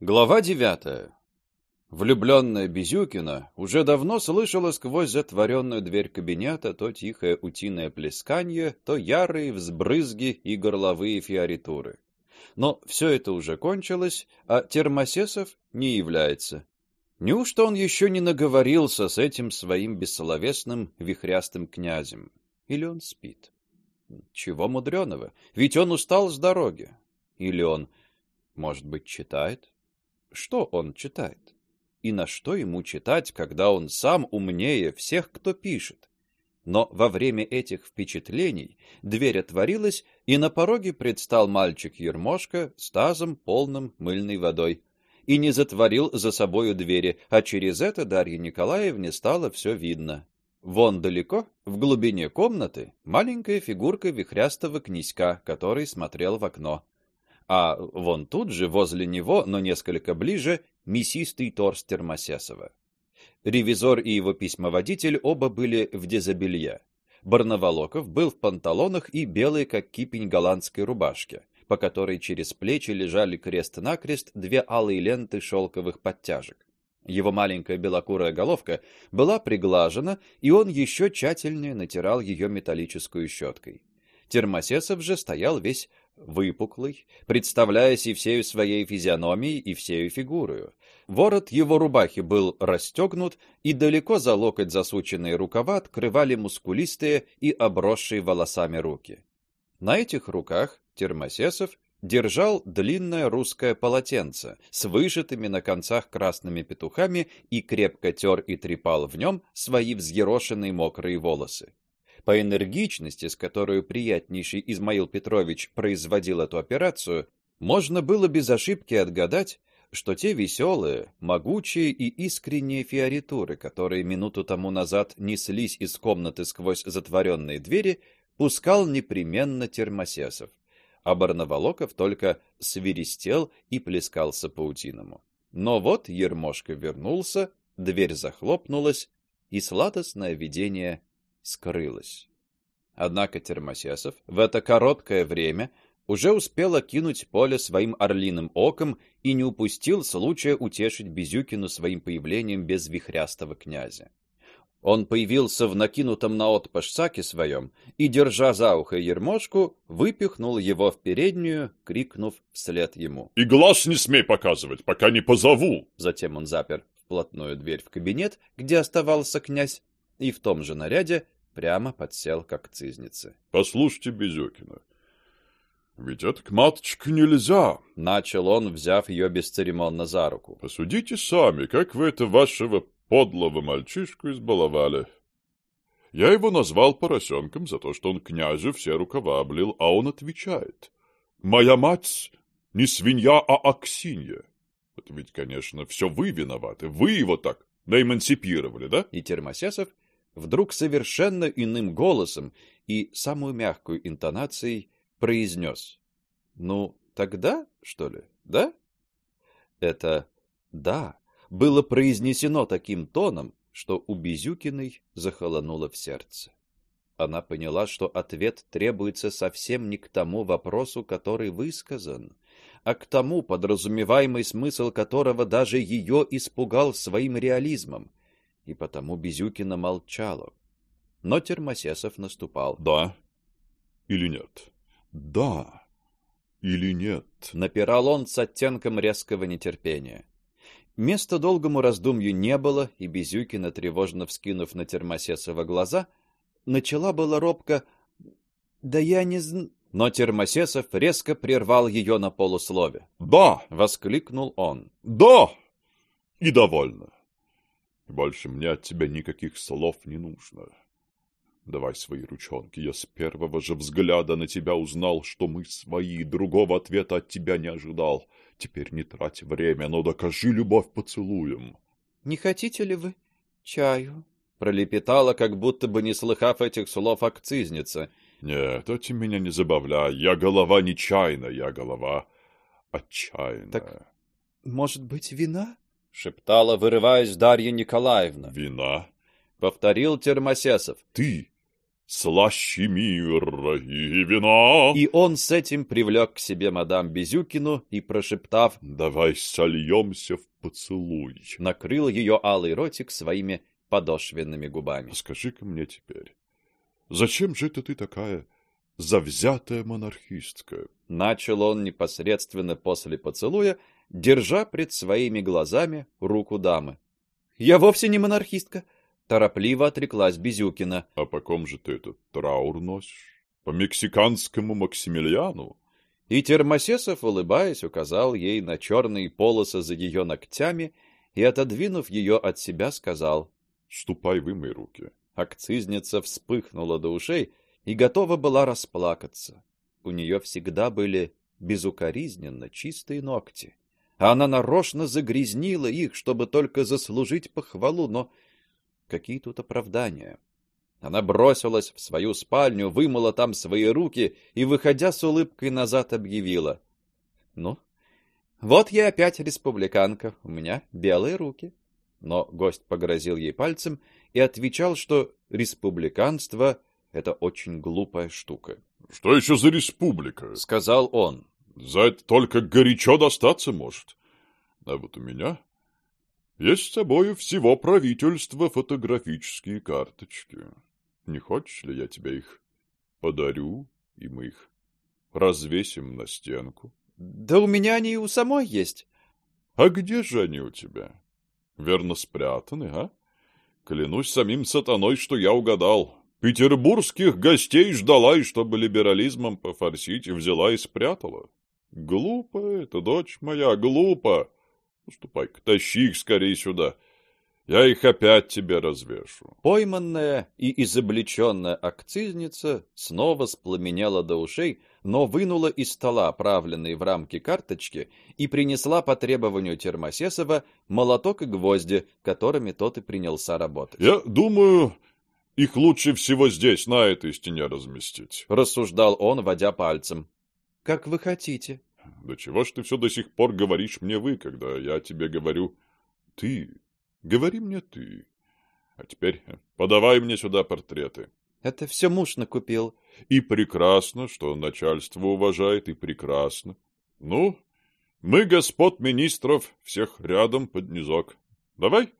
Глава девятая. Влюбленная Безюкина уже давно слышала сквозь затворенную дверь кабинета то тихое утиное плесканье, то ярые взбрызги и горловые фиоритуры. Но все это уже кончилось, а Термосесов не является. Неужто он еще не наговорился с этим своим бессловесным вихрястым князем? Или он спит? Чего мудреного? Ведь он устал с дороги. Или он, может быть, читает? Что он читает? И на что ему читать, когда он сам умнее всех, кто пишет? Но во время этих впечатлений дверь отворилась, и на пороге предстал мальчик Ермошка с тазом полным мыльной водой. И не затворил за собою двери, а через это Дарье Николаевне стало все видно. Вон далеко, в глубине комнаты, маленькая фигурка вихрястого князька, который смотрел в окно а вон тут же, возле него, но несколько ближе, мясистый торс Термосесова. Ревизор и его письмоводитель оба были в дезобелье. Барнаволоков был в панталонах и белой, как кипень, голландской рубашке, по которой через плечи лежали крест-накрест две алые ленты шелковых подтяжек. Его маленькая белокурая головка была приглажена, и он еще тщательнее натирал ее металлической щеткой. Термосесов же стоял весь выпуклый, представляясь и всей своей физиономией, и всей фигурой. Ворот его рубахи был расстегнут, и далеко за локоть засученные рукава открывали мускулистые и обросшие волосами руки. На этих руках Термосесов держал длинное русское полотенце с вышитыми на концах красными петухами и крепко тер и трепал в нем свои взъерошенные мокрые волосы. По энергичности, с которой приятнейший Измаил Петрович производил эту операцию, можно было без ошибки отгадать, что те веселые, могучие и искренние фиоритуры, которые минуту тому назад неслись из комнаты сквозь затворенные двери, пускал непременно Термосесов, а Барнаволоков только свиристел и плескался паутиному. Но вот Ермошка вернулся, дверь захлопнулась, и сладостное видение скрылась. Однако Термосесов в это короткое время уже успел окинуть поле своим орлиным оком и не упустил случая утешить Безюкину своим появлением без вихрястого князя. Он появился в накинутом наотпашь саке своем и, держа за ухо Ермошку, выпихнул его в переднюю, крикнув вслед ему. «И глаз не смей показывать, пока не позову!» Затем он запер вплотную дверь в кабинет, где оставался князь, и в том же наряде прямо подсел к акцизнице. Послушайте, Безюкина, ведь это к маточке нельзя, начал он, взяв ее бесцеремонно за руку. Посудите сами, как вы это вашего подлого мальчишку избаловали. Я его назвал поросенком за то, что он князю все рукава облил, а он отвечает. Моя мать не свинья, а Аксинья. Это ведь, конечно, все вы виноваты. Вы его так наэмансипировали, да? И Термосесов вдруг совершенно иным голосом и самую мягкую интонацией произнес. «Ну, тогда, что ли, да?» Это «да» было произнесено таким тоном, что у Безюкиной захолонуло в сердце. Она поняла, что ответ требуется совсем не к тому вопросу, который высказан, а к тому, подразумеваемый смысл которого даже ее испугал своим реализмом, и потому Безюкина молчала. Но Термосесов наступал. Да или нет? Да или нет? Напирал он с оттенком резкого нетерпения. Места долгому раздумью не было, и Безюкина, тревожно вскинув на Термосесова глаза, начала было робко: "Да я не зн...". Но Термосесов резко прервал ее на полуслове. "Да!" воскликнул он. "Да! И довольно. Больше мне от тебя никаких слов не нужно. Давай свои ручонки. Я с первого же взгляда на тебя узнал, что мы свои, другого ответа от тебя не ожидал. Теперь не трать время, но докажи любовь поцелуем. Не хотите ли вы чаю? пролепетала, как будто бы не слыхав этих слов акцизница. Нет, эти меня не забавляй. Я голова нечаянная, я голова отчаянная. Так, может быть, вина? Шептала, вырываясь Дарья Николаевна. Вина? повторил Термосесов. Ты слаще мира и вина. И он с этим привлек к себе мадам Безюкину и, прошептав «Давай сольемся в поцелуй», накрыл ее алый ротик своими подошвенными губами. «Скажи-ка мне теперь, зачем же это ты такая завзятая монархистка?» Начал он непосредственно после поцелуя, держа пред своими глазами руку дамы. «Я вовсе не монархистка», Торопливо отреклась Безюкина. — А по ком же ты этот траур носишь? По мексиканскому Максимилиану? И Термосесов, улыбаясь, указал ей на черные полосы за ее ногтями и, отодвинув ее от себя, сказал «Ступай, вымой руки». Акцизница вспыхнула до ушей и готова была расплакаться. У нее всегда были безукоризненно чистые ногти. А она нарочно загрязнила их, чтобы только заслужить похвалу, но Какие тут оправдания? Она бросилась в свою спальню, вымыла там свои руки и, выходя с улыбкой назад, объявила: "Ну, вот я опять республиканка, у меня белые руки". Но гость погрозил ей пальцем и отвечал, что республиканство это очень глупая штука. Что еще за республика? сказал он. За это только горячо достаться может. А вот у меня есть с собою всего правительства фотографические карточки. Не хочешь ли я тебе их подарю, и мы их развесим на стенку? Да у меня они и у самой есть. А где же они у тебя? Верно спрятаны, а? Клянусь самим сатаной, что я угадал. Петербургских гостей ждала, и чтобы либерализмом пофорсить, взяла и спрятала. Глупо это, дочь моя, глупо. Ступай-ка, тащи их скорее сюда. Я их опять тебе развешу. Пойманная и изобличенная акцизница снова спламенела до ушей, но вынула из стола оправленные в рамки карточки и принесла по требованию Термосесова молоток и гвозди, которыми тот и принялся работать. Я думаю, их лучше всего здесь, на этой стене разместить, рассуждал он, водя пальцем. Как вы хотите, да чего ж ты все до сих пор говоришь мне вы, когда я тебе говорю ты? Говори мне ты. А теперь подавай мне сюда портреты. Это все муж накупил. И прекрасно, что начальство уважает, и прекрасно. Ну, мы, господ министров, всех рядом под низок. Давай.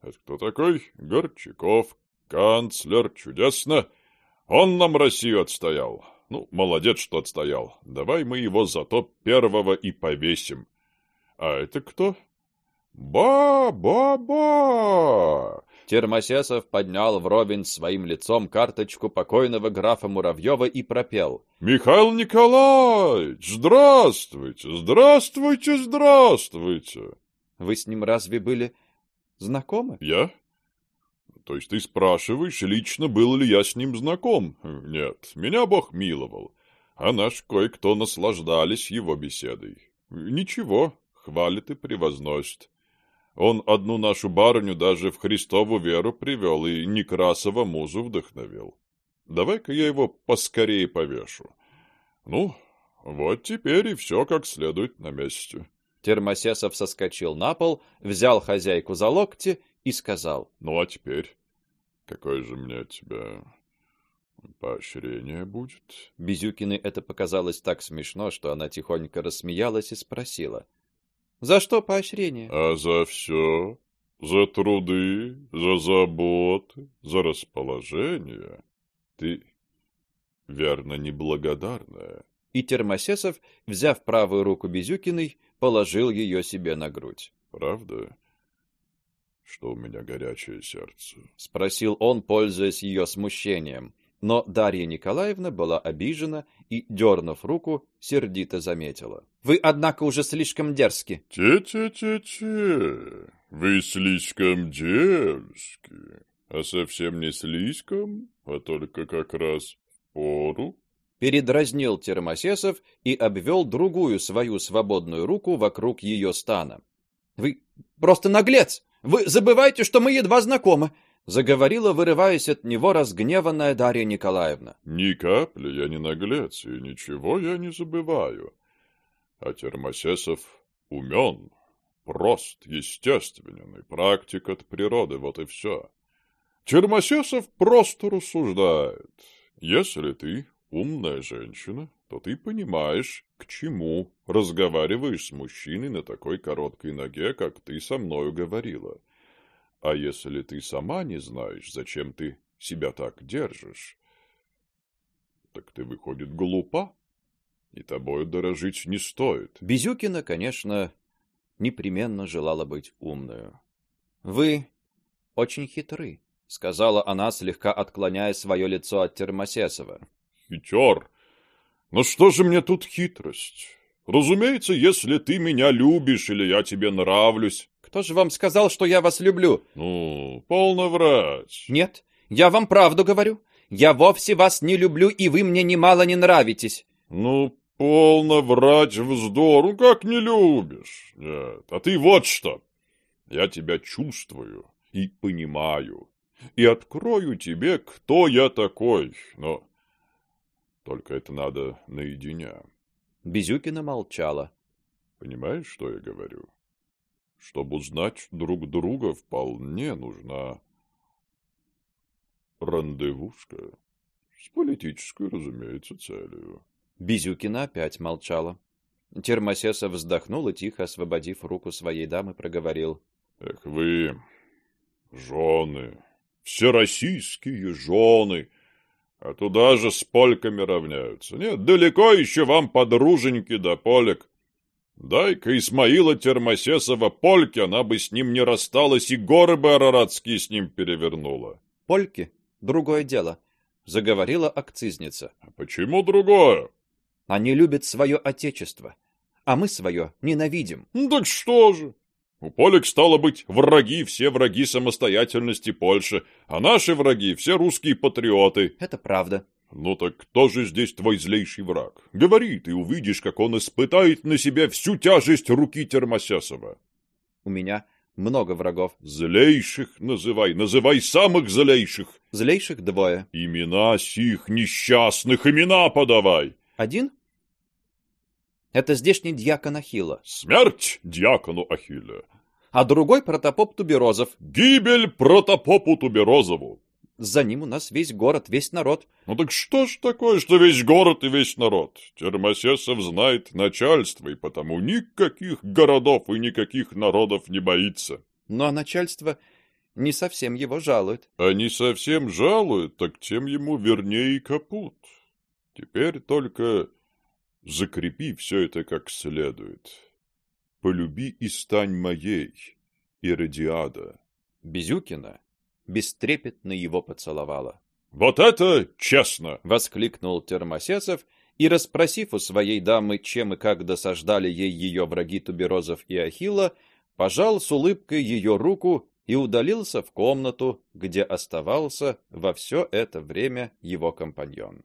Это кто такой? Горчаков, канцлер, чудесно. Он нам Россию отстоял. Ну, молодец, что отстоял. Давай мы его зато первого и повесим. А это кто? Ба-ба-ба! Термосесов поднял вровень своим лицом карточку покойного графа Муравьева и пропел. «Михаил Николаевич, здравствуйте, здравствуйте, здравствуйте!» «Вы с ним разве были знакомы?» «Я? То есть ты спрашиваешь, лично был ли я с ним знаком? Нет, меня Бог миловал. А наш кое-кто наслаждались его беседой. Ничего, хвалит и превозносит. Он одну нашу барыню даже в Христову веру привел и Некрасова музу вдохновил. Давай-ка я его поскорее повешу. Ну, вот теперь и все как следует на месте. Термосесов соскочил на пол, взял хозяйку за локти и сказал. «Ну, а теперь какое же мне от тебя поощрение будет?» Безюкиной это показалось так смешно, что она тихонько рассмеялась и спросила. «За что поощрение?» «А за все. За труды, за заботы, за расположение. Ты, верно, неблагодарная». И Термосесов, взяв правую руку Безюкиной, положил ее себе на грудь. «Правда?» Что у меня горячее сердце? спросил он, пользуясь ее смущением. Но Дарья Николаевна была обижена и, дернув руку, сердито заметила: "Вы, однако, уже слишком дерзки". "Те-те-те-те. Вы слишком дерзки. А совсем не слишком, а только как раз пору". Передразнил Термосесов и обвел другую свою свободную руку вокруг ее стана. "Вы просто наглец!" Вы забываете, что мы едва знакомы, заговорила, вырываясь от него разгневанная Дарья Николаевна. Ни капли я не наглец, и ничего я не забываю. А Термосесов умен, прост, естественный, практик от природы, вот и все. Термосесов просто рассуждает. Если ты умная женщина, то ты понимаешь, к чему разговариваешь с мужчиной на такой короткой ноге, как ты со мною говорила. А если ты сама не знаешь, зачем ты себя так держишь, так ты, выходит, глупа, и тобою дорожить не стоит. Безюкина, конечно, непременно желала быть умную. Вы очень хитры, сказала она, слегка отклоняя свое лицо от Термосесова. Хитер. Но что же мне тут хитрость? Разумеется, если ты меня любишь или я тебе нравлюсь. Кто же вам сказал, что я вас люблю? Ну, полно врать. Нет, я вам правду говорю. Я вовсе вас не люблю, и вы мне немало не нравитесь. Ну, полно врать вздор. Ну, как не любишь? Нет, а ты вот что. Я тебя чувствую и понимаю. И открою тебе, кто я такой. Но только это надо наедине. Безюкина молчала. Понимаешь, что я говорю? Чтобы узнать друг друга, вполне нужна рандевушка. С политической, разумеется, целью. Безюкина опять молчала. Термосесов вздохнул и, тихо освободив руку своей дамы, проговорил. Эх вы, жены, всероссийские жены, а туда же с польками равняются. Нет, далеко еще вам подруженьки да полек. Дай-ка Исмаила Термосесова польки, она бы с ним не рассталась и горы бы араратские с ним перевернула. Польки? Другое дело, заговорила акцизница. А почему другое? Они любят свое отечество, а мы свое ненавидим. Ну так что же? У полек стало быть враги, все враги самостоятельности Польши, а наши враги все русские патриоты. Это правда. Ну так кто же здесь твой злейший враг? Говори, ты увидишь, как он испытает на себе всю тяжесть руки Термосесова. У меня много врагов. Злейших называй, называй самых злейших. Злейших двое. Имена сих несчастных, имена подавай. Один это здешний дьякон Ахилла. Смерть дьякону Ахилле. А другой протопоп Туберозов. Гибель протопопу Туберозову. За ним у нас весь город, весь народ. Ну так что ж такое, что весь город и весь народ? Термосесов знает начальство, и потому никаких городов и никаких народов не боится. Ну а начальство не совсем его жалует. А не совсем жалует, так тем ему вернее и капут. Теперь только закрепи все это как следует. Полюби и стань моей, Иродиада. Безюкина бестрепетно его поцеловала. «Вот это честно!» — воскликнул Термосесов, и, расспросив у своей дамы, чем и как досаждали ей ее враги Туберозов и Ахилла, пожал с улыбкой ее руку и удалился в комнату, где оставался во все это время его компаньон.